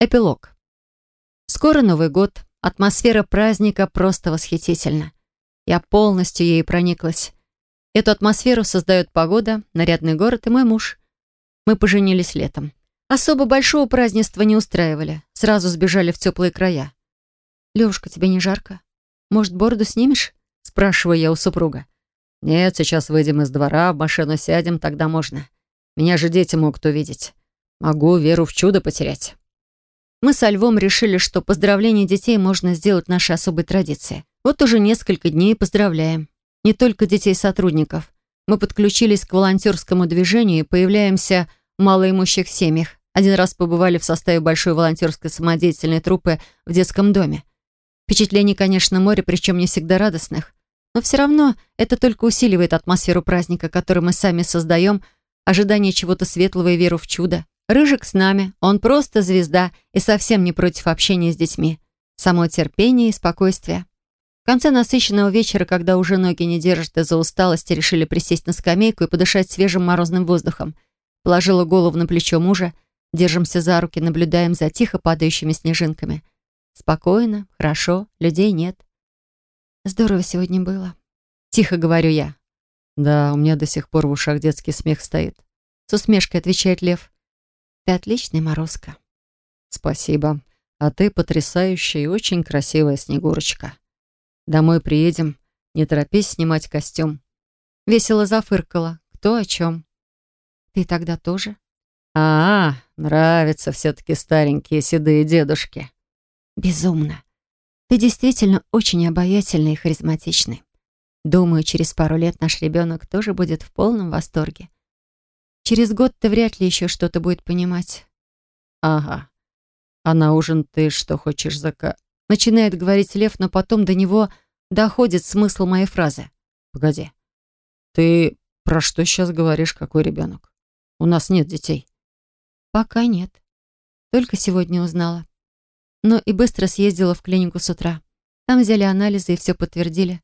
Эпилог. Скоро Новый год. Атмосфера праздника просто восхитительна. Я полностью ей прониклась. Эту атмосферу создает погода, нарядный город и мой муж. Мы поженились летом. Особо большого празднества не устраивали. Сразу сбежали в теплые края. «Левушка, тебе не жарко? Может, бороду снимешь?» Спрашиваю я у супруга. «Нет, сейчас выйдем из двора, в машину сядем, тогда можно. Меня же дети могут увидеть. Могу веру в чудо потерять». Мы со Львом решили, что поздравление детей можно сделать нашей особой традицией. Вот уже несколько дней поздравляем. Не только детей сотрудников. Мы подключились к волонтерскому движению и появляемся в малоимущих семьях. Один раз побывали в составе большой волонтерской самодеятельной труппы в детском доме. Впечатлений, конечно, море, причем не всегда радостных. Но все равно это только усиливает атмосферу праздника, который мы сами создаем, ожидание чего-то светлого и веру в чудо. Рыжик с нами, он просто звезда и совсем не против общения с детьми. Само терпение и спокойствие. В конце насыщенного вечера, когда уже ноги не держат из-за усталости, решили присесть на скамейку и подышать свежим морозным воздухом. Положила голову на плечо мужа, держимся за руки, наблюдаем за тихо падающими снежинками. Спокойно, хорошо, людей нет. Здорово сегодня было. Тихо говорю я. Да, у меня до сих пор в ушах детский смех стоит. С усмешкой отвечает Лев. Ты отличный, Морозко. Спасибо. А ты потрясающая и очень красивая Снегурочка. Домой приедем. Не торопись снимать костюм. Весело зафыркала. Кто о чем? Ты тогда тоже? А, -а нравятся все-таки старенькие седые дедушки. Безумно. Ты действительно очень обаятельный и харизматичный. Думаю, через пару лет наш ребенок тоже будет в полном восторге. Через год ты вряд ли еще что-то будет понимать. Ага. А на ужин ты что хочешь зака... Начинает говорить Лев, но потом до него доходит смысл моей фразы. Погоди. Ты про что сейчас говоришь, какой ребенок? У нас нет детей. Пока нет. Только сегодня узнала. Но и быстро съездила в клинику с утра. Там взяли анализы и все подтвердили.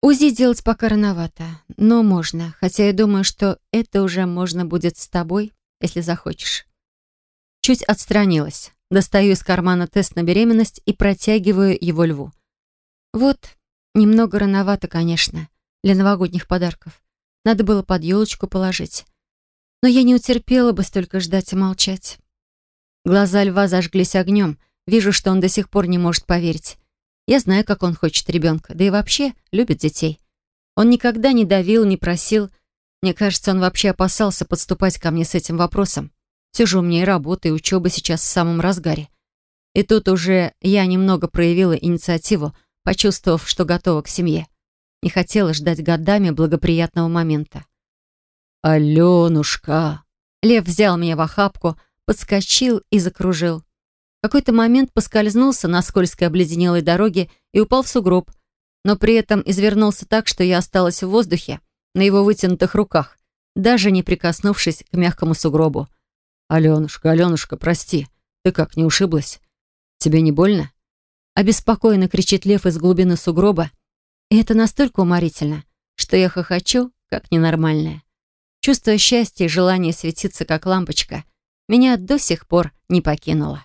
УЗИ делать пока рановато, но можно, хотя я думаю, что это уже можно будет с тобой, если захочешь. Чуть отстранилась. Достаю из кармана тест на беременность и протягиваю его льву. Вот, немного рановато, конечно, для новогодних подарков. Надо было под елочку положить. Но я не утерпела бы столько ждать и молчать. Глаза льва зажглись огнем. Вижу, что он до сих пор не может поверить. Я знаю, как он хочет ребенка, да и вообще любит детей. Он никогда не давил, не просил. Мне кажется, он вообще опасался подступать ко мне с этим вопросом. Все же у меня и работа, и учеба сейчас в самом разгаре. И тут уже я немного проявила инициативу, почувствовав, что готова к семье. Не хотела ждать годами благоприятного момента. «Аленушка!» Лев взял меня в охапку, подскочил и закружил какой-то момент поскользнулся на скользкой обледенелой дороге и упал в сугроб, но при этом извернулся так, что я осталась в воздухе, на его вытянутых руках, даже не прикоснувшись к мягкому сугробу. «Аленушка, Аленушка, прости, ты как, не ушиблась? Тебе не больно?» Обеспокоенно кричит лев из глубины сугроба, и это настолько уморительно, что я хохочу, как ненормальная. Чувство счастья и желание светиться, как лампочка, меня до сих пор не покинуло.